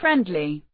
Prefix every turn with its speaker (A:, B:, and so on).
A: friendly.